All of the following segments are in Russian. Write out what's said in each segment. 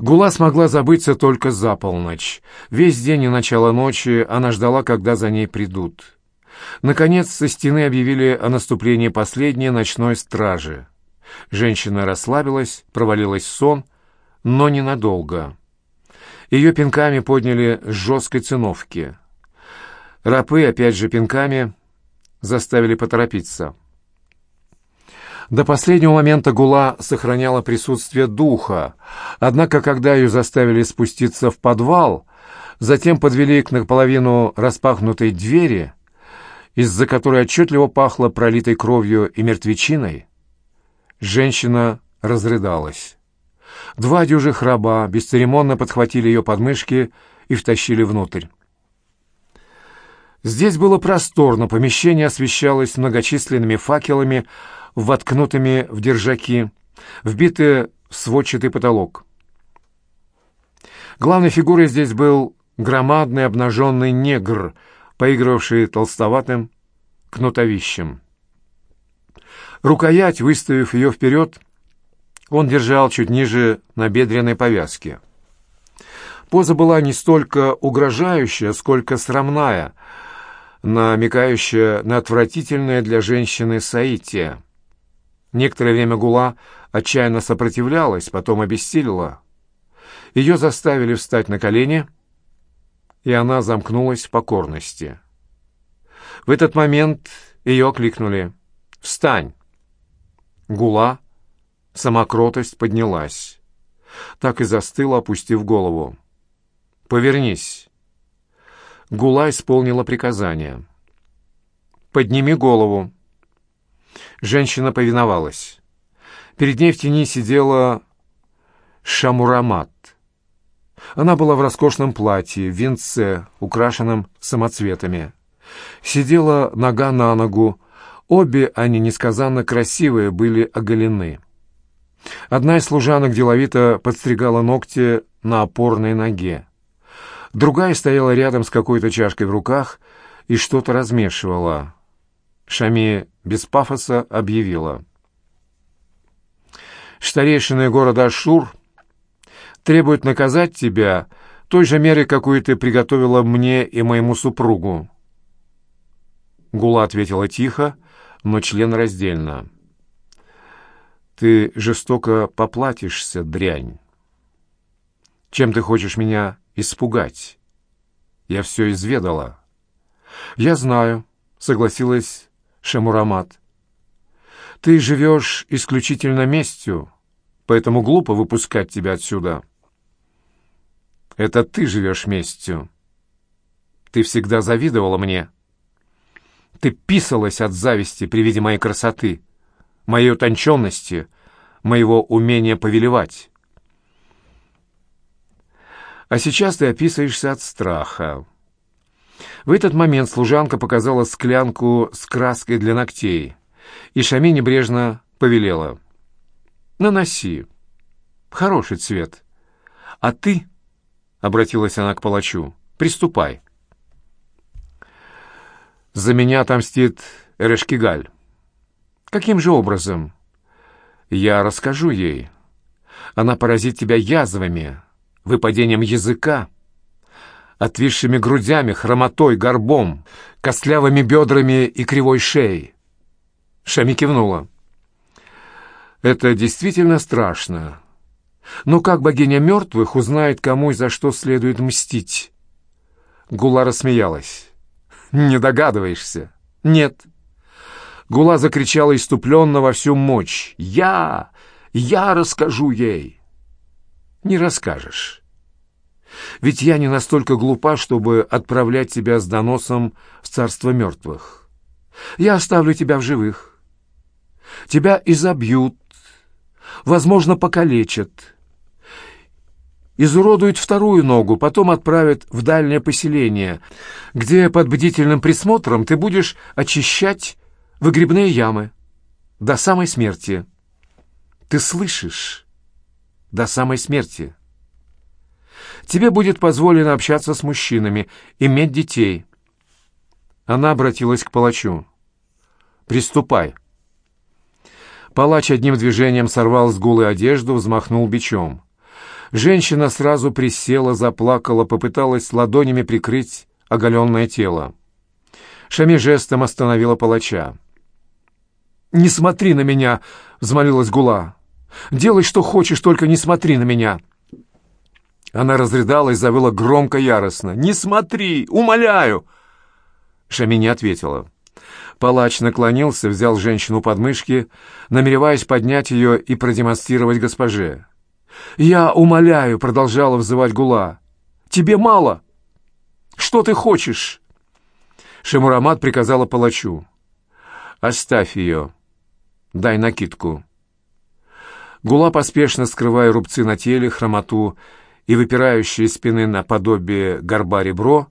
Гула смогла забыться только за полночь. Весь день и начало ночи она ждала, когда за ней придут. Наконец, со стены объявили о наступлении последней ночной стражи. Женщина расслабилась, провалилась в сон, но ненадолго. Ее пинками подняли с жесткой циновки. Рапы, опять же пинками, заставили поторопиться. До последнего момента Гула сохраняла присутствие духа, однако, когда ее заставили спуститься в подвал, затем подвели к наполовину распахнутой двери, из-за которой отчетливо пахло пролитой кровью и мертвечиной, женщина разрыдалась. Два дюжих раба бесцеремонно подхватили ее подмышки и втащили внутрь. Здесь было просторно, помещение освещалось многочисленными факелами, воткнутыми в держаки, вбитые в сводчатый потолок. Главной фигурой здесь был громадный обнаженный негр, поигрывавший толстоватым кнутовищем. Рукоять, выставив ее вперед, он держал чуть ниже набедренной повязки. Поза была не столько угрожающая, сколько срамная, намекающая на отвратительное для женщины соитие. Некоторое время Гула отчаянно сопротивлялась, потом обессилила. Ее заставили встать на колени, и она замкнулась в покорности. В этот момент ее окликнули «Встань!». Гула, самокротость поднялась. Так и застыла, опустив голову. «Повернись!» Гула исполнила приказание. «Подними голову!» Женщина повиновалась. Перед ней в тени сидела Шамурамат. Она была в роскошном платье, в венце, украшенном самоцветами. Сидела нога на ногу, обе они несказанно красивые были оголены. Одна из служанок деловито подстригала ногти на опорной ноге. Другая стояла рядом с какой-то чашкой в руках и что-то размешивала. Шами без пафоса объявила. Старейшины города Ашур требуют наказать тебя той же мерой, какую ты приготовила мне и моему супругу. Гула ответила тихо, но член раздельно. «Ты жестоко поплатишься, дрянь. Чем ты хочешь меня испугать? Я все изведала». «Я знаю», — согласилась Шамурамат. «Ты живешь исключительно местью, поэтому глупо выпускать тебя отсюда». «Это ты живешь местью. Ты всегда завидовала мне. Ты писалась от зависти при виде моей красоты, моей утонченности, моего умения повелевать. А сейчас ты описываешься от страха. В этот момент служанка показала склянку с краской для ногтей, и Шами небрежно повелела. «Наноси. Хороший цвет. А ты, — обратилась она к палачу, — приступай». «За меня отомстит Эрешкигаль». «Каким же образом?» «Я расскажу ей. Она поразит тебя язвами, выпадением языка» отвисшими грудями, хромотой, горбом, костлявыми бедрами и кривой шеей. Шами кивнула. «Это действительно страшно. Но как богиня мертвых узнает, кому и за что следует мстить?» Гула рассмеялась. «Не догадываешься?» «Нет». Гула закричала иступленно во всю мощь. «Я! Я расскажу ей!» «Не расскажешь». Ведь я не настолько глупа, чтобы отправлять тебя с доносом в царство мертвых. Я оставлю тебя в живых. Тебя изобьют, возможно, покалечат, изуродуют вторую ногу, потом отправят в дальнее поселение, где под бдительным присмотром ты будешь очищать выгребные ямы до самой смерти. Ты слышишь? До самой смерти. Тебе будет позволено общаться с мужчинами, иметь детей». Она обратилась к палачу. «Приступай». Палач одним движением сорвал с гулы одежду, взмахнул бичом. Женщина сразу присела, заплакала, попыталась ладонями прикрыть оголенное тело. Шами жестом остановила палача. «Не смотри на меня!» — взмолилась Гула. «Делай, что хочешь, только не смотри на меня!» Она разрыдалась, завыла громко, яростно. «Не смотри! Умоляю!» Шами не ответила. Палач наклонился, взял женщину под мышки, намереваясь поднять ее и продемонстрировать госпоже. «Я умоляю», — продолжала взывать Гула. «Тебе мало? Что ты хочешь?» Шемурамат приказала палачу. «Оставь ее. Дай накидку». Гула, поспешно скрывая рубцы на теле, хромоту и выпирающие спины наподобие горба ребро,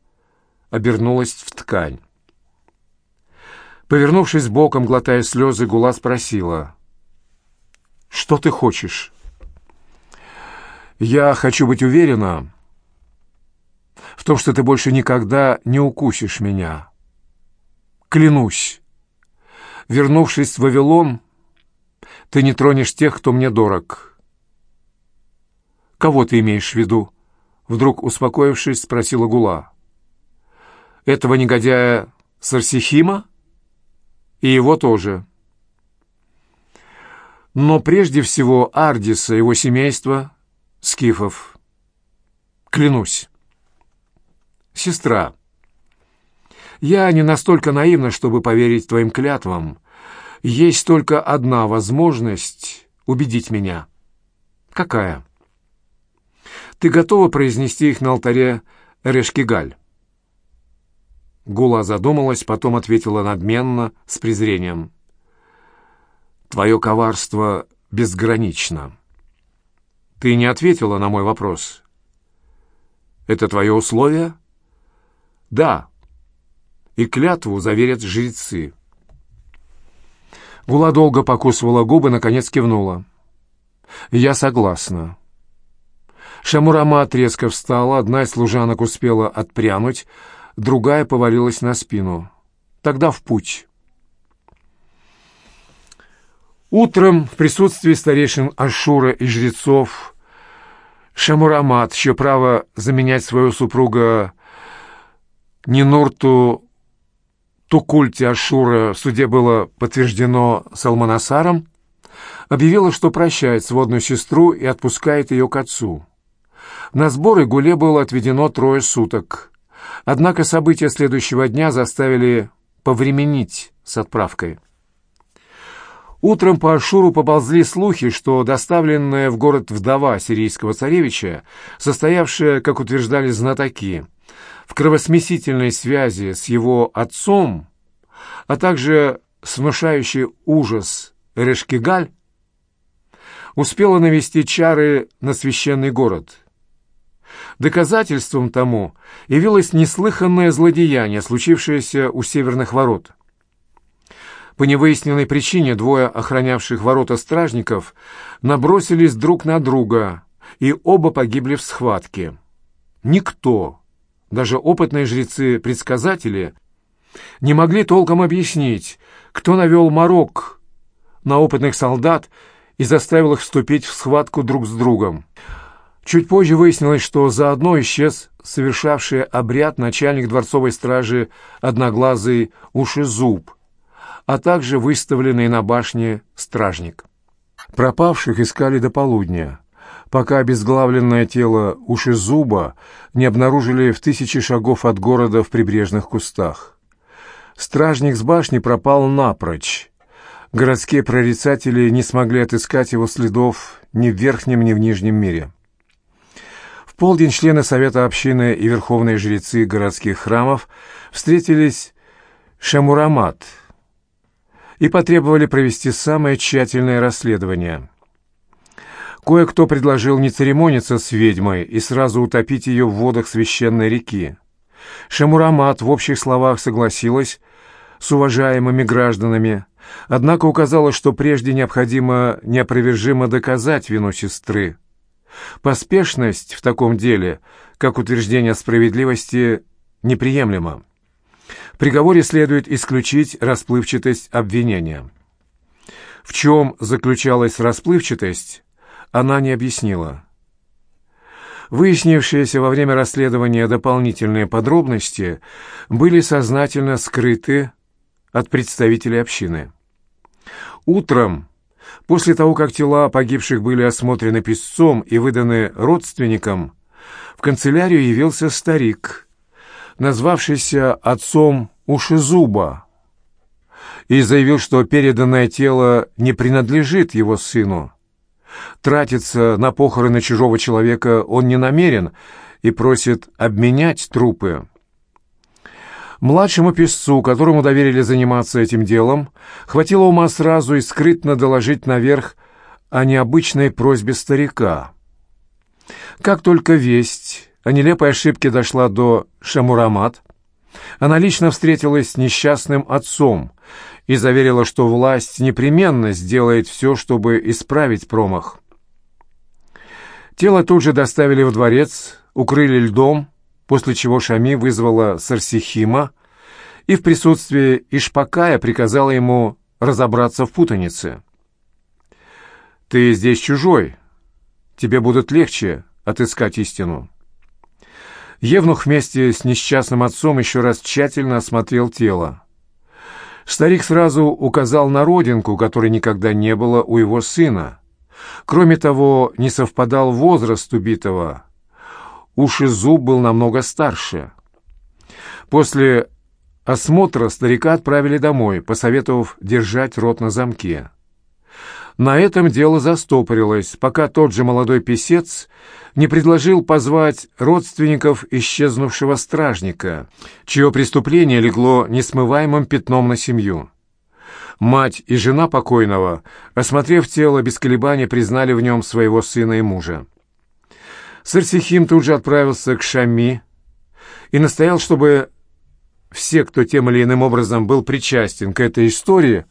обернулась в ткань. Повернувшись боком, глотая слезы, Гула спросила. «Что ты хочешь?» «Я хочу быть уверена в том, что ты больше никогда не укусишь меня. Клянусь, вернувшись в Вавилон, ты не тронешь тех, кто мне дорог». «Кого ты имеешь в виду?» Вдруг, успокоившись, спросила Гула. «Этого негодяя Сарсихима?» И его тоже. Но прежде всего Ардиса, его семейство, Скифов. Клянусь. Сестра, я не настолько наивна, чтобы поверить твоим клятвам. Есть только одна возможность убедить меня. Какая? Ты готова произнести их на алтаре Решкигаль? Гула задумалась, потом ответила надменно, с презрением. «Твое коварство безгранично. Ты не ответила на мой вопрос. Это твое условие?» «Да. И клятву заверят жрецы». Гула долго покусывала губы, наконец кивнула. «Я согласна». Шамурама резко встала, одна из служанок успела отпрянуть, другая повалилась на спину. Тогда в путь. Утром в присутствии старейшин Ашура и жрецов Шамурамат, чье право заменять свою супруга Нинурту Тукульти Ашура в суде было подтверждено Салманасаром, объявила, что прощает сводную сестру и отпускает ее к отцу. На сборы Гуле было отведено трое суток. Однако события следующего дня заставили повременить с отправкой. Утром по Ашуру поползли слухи, что доставленная в город вдова сирийского царевича, состоявшая, как утверждали знатоки, в кровосмесительной связи с его отцом, а также с внушающий ужас Решкигаль, успела навести чары на священный город – Доказательством тому явилось неслыханное злодеяние, случившееся у северных ворот. По невыясненной причине двое охранявших ворота стражников набросились друг на друга, и оба погибли в схватке. Никто, даже опытные жрецы-предсказатели, не могли толком объяснить, кто навел морок на опытных солдат и заставил их вступить в схватку друг с другом. Чуть позже выяснилось, что заодно исчез совершавший обряд начальник дворцовой стражи одноглазый Ушезуб, а также выставленный на башне стражник. Пропавших искали до полудня, пока обезглавленное тело Ушезуба не обнаружили в тысячи шагов от города в прибрежных кустах. Стражник с башни пропал напрочь. Городские прорицатели не смогли отыскать его следов ни в верхнем, ни в нижнем мире полдень члены Совета общины и верховные жрецы городских храмов встретились Шамурамат и потребовали провести самое тщательное расследование. Кое-кто предложил не церемониться с ведьмой и сразу утопить ее в водах священной реки. Шамурамат в общих словах согласилась с уважаемыми гражданами, однако указала, что прежде необходимо неопровержимо доказать вину сестры. Поспешность в таком деле, как утверждение справедливости, неприемлема. В приговоре следует исключить расплывчатость обвинения. В чем заключалась расплывчатость, она не объяснила. Выяснившиеся во время расследования дополнительные подробности были сознательно скрыты от представителей общины. Утром, после того, как тела погибших были осмотрены писцом и выданы родственникам, в канцелярию явился старик, назвавшийся отцом Ушизуба, и заявил, что переданное тело не принадлежит его сыну. Тратиться на похороны чужого человека он не намерен и просит обменять трупы. Младшему писцу, которому доверили заниматься этим делом, хватило ума сразу и скрытно доложить наверх о необычной просьбе старика. Как только весть о нелепой ошибке дошла до Шамурамат, она лично встретилась с несчастным отцом и заверила, что власть непременно сделает все, чтобы исправить промах. Тело тут же доставили в дворец, укрыли льдом, после чего Шами вызвала Сарсихима и в присутствии Ишпакая приказала ему разобраться в путанице. «Ты здесь чужой. Тебе будет легче отыскать истину». Евнух вместе с несчастным отцом еще раз тщательно осмотрел тело. Старик сразу указал на родинку, которой никогда не было у его сына. Кроме того, не совпадал возраст убитого. Уши зуб был намного старше. После осмотра старика отправили домой, посоветовав держать рот на замке. На этом дело застопорилось, пока тот же молодой писец не предложил позвать родственников исчезнувшего стражника, чье преступление легло несмываемым пятном на семью. Мать и жена покойного, осмотрев тело, без колебаний признали в нем своего сына и мужа. Сарсихим тут же отправился к Шами и настоял, чтобы все, кто тем или иным образом был причастен к этой истории,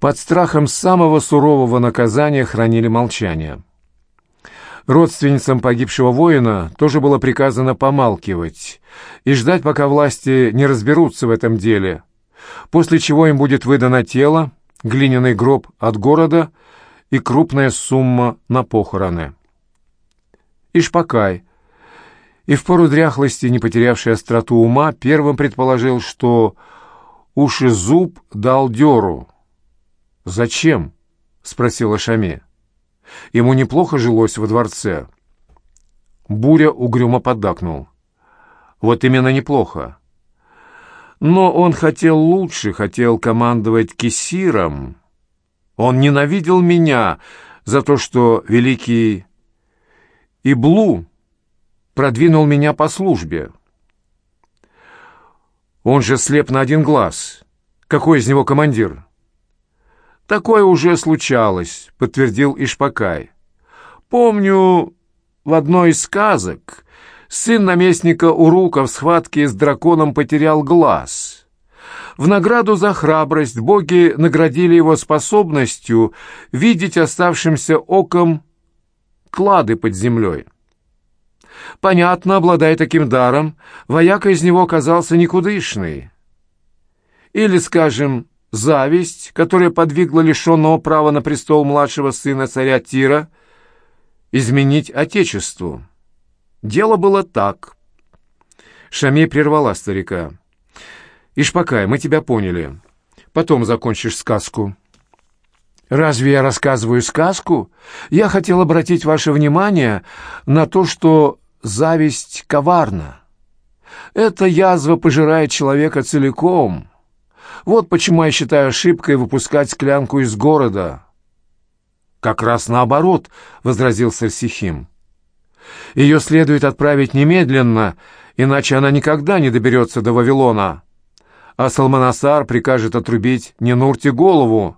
под страхом самого сурового наказания хранили молчание. Родственницам погибшего воина тоже было приказано помалкивать и ждать, пока власти не разберутся в этом деле, после чего им будет выдано тело, глиняный гроб от города и крупная сумма на похороны. Ишпакай, и в пору дряхлости, не потерявший остроту ума, первым предположил, что уши зуб дал дёру. «Зачем?» — спросила Шаме. Ему неплохо жилось во дворце. Буря угрюмо поддакнул. «Вот именно неплохо. Но он хотел лучше, хотел командовать кесиром. Он ненавидел меня за то, что великий Иблу продвинул меня по службе. Он же слеп на один глаз. Какой из него командир?» «Такое уже случалось», — подтвердил Ишпакай. «Помню, в одной из сказок сын наместника Урука в схватке с драконом потерял глаз. В награду за храбрость боги наградили его способностью видеть оставшимся оком клады под землей. Понятно, обладая таким даром, вояка из него оказался никудышный. Или, скажем, зависть, которая подвигла лишенного права на престол младшего сына царя Тира, изменить отечеству. Дело было так. Шами прервала старика. «Ишпакай, мы тебя поняли. Потом закончишь сказку». Разве я рассказываю сказку? Я хотел обратить ваше внимание на то, что зависть коварна. Эта язва пожирает человека целиком. Вот почему я считаю ошибкой выпускать склянку из города. Как раз наоборот, — возразил Сарсихим. Ее следует отправить немедленно, иначе она никогда не доберется до Вавилона. А Салманасар прикажет отрубить Ненурте голову,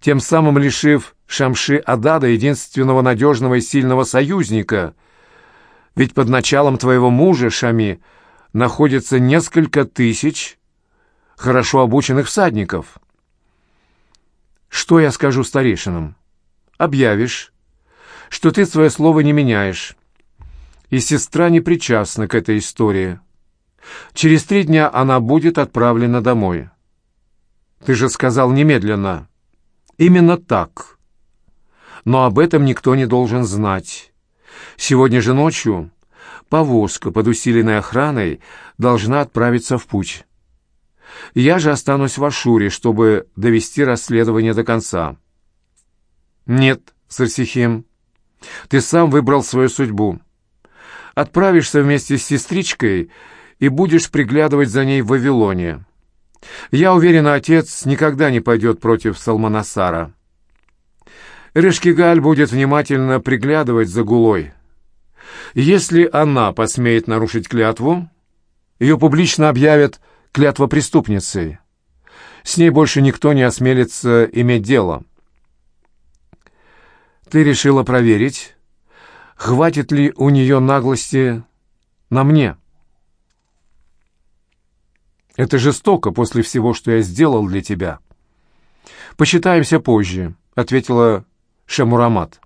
тем самым лишив Шамши Адада единственного надежного и сильного союзника. Ведь под началом твоего мужа, Шами, находится несколько тысяч хорошо обученных всадников. Что я скажу старейшинам? Объявишь, что ты свое слово не меняешь, и сестра не причастна к этой истории. Через три дня она будет отправлена домой. Ты же сказал немедленно. Именно так. Но об этом никто не должен знать. Сегодня же ночью повозка под усиленной охраной должна отправиться в путь. Я же останусь в Ашуре, чтобы довести расследование до конца. Нет, Сарсихим, ты сам выбрал свою судьбу. Отправишься вместе с сестричкой и будешь приглядывать за ней в Вавилоне. Я уверен, отец никогда не пойдет против Салманасара. Решкигаль будет внимательно приглядывать за Гулой. Если она посмеет нарушить клятву, ее публично объявят клятва преступницей. С ней больше никто не осмелится иметь дело. Ты решила проверить, хватит ли у нее наглости на мне. Это жестоко после всего, что я сделал для тебя. Посчитаемся позже, — ответила Шамурамат.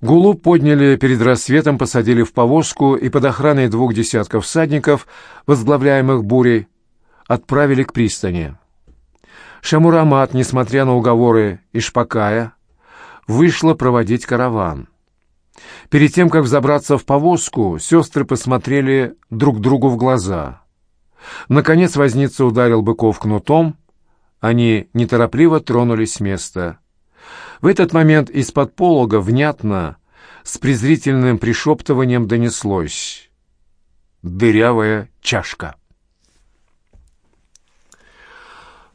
Гулу подняли перед рассветом, посадили в повозку и под охраной двух десятков всадников, возглавляемых бурей, отправили к пристани. Шамурамат, несмотря на уговоры Ишпакая, вышла проводить караван. Перед тем, как взобраться в повозку, сестры посмотрели друг другу в глаза. Наконец возница ударил быков кнутом, они неторопливо тронулись с места. В этот момент из-под полога внятно, с презрительным пришептыванием донеслось «Дырявая чашка».